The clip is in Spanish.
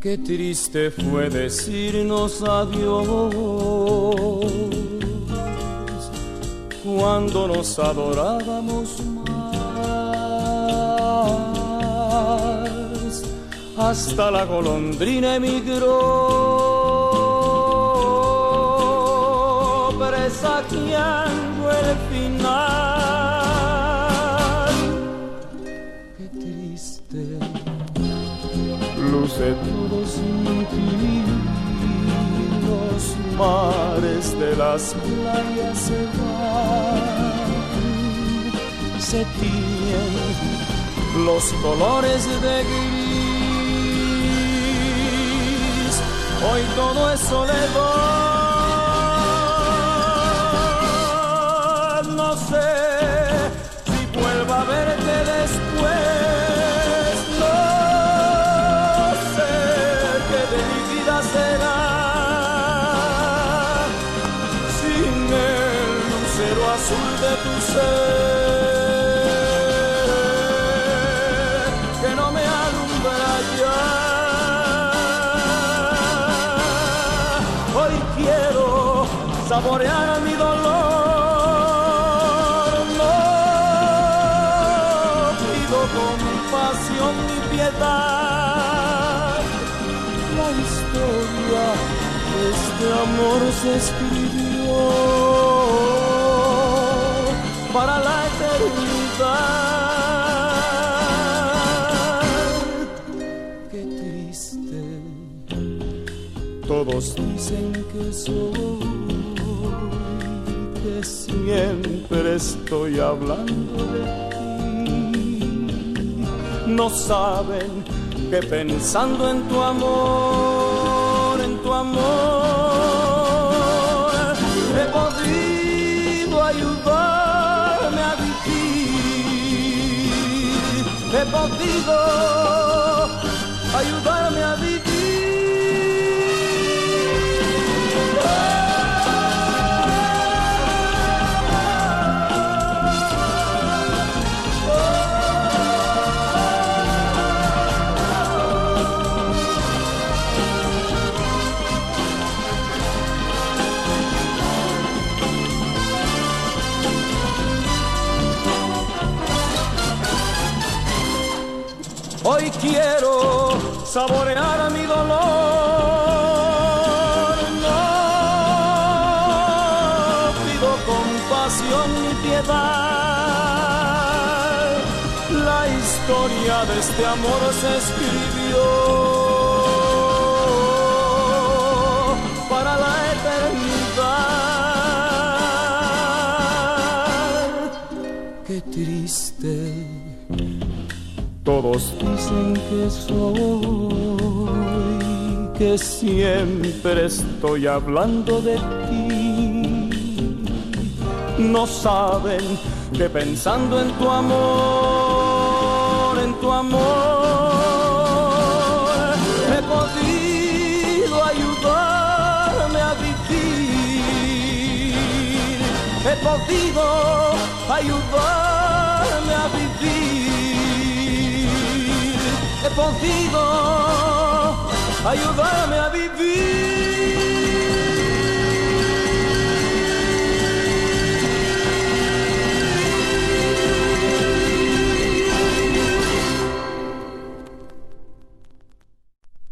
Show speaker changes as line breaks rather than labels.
Qué triste fue decirnos adiós cuando nos adorábamos más. Hasta la golondrina emigró, presagiando el final. Qué triste luce todo sin ti. Los mares de las playas se van, se tiñen los colores de gris. Hoy todo es soledad. Lucero azul de tu ser que no me alumbra ya. Hoy quiero saborear mi dolor. No pido compasión ni piedad. La historia de este amor se escribió para la eternidad. Qué triste, todos dicen que soy, que siempre estoy hablando de ti. No saben que pensando en tu amor, He podido ayudarme a Hoy quiero saborear mi dolor. No pido compasión ni piedad. La historia de este amor se escribió para la eternidad. Qué triste todos dicen que soy, que siempre estoy hablando de ti. No saben que pensando en tu amor, en tu amor, he podido ayudarme a vivir. He podido ayudarme a vivir he ayúdame a vivir.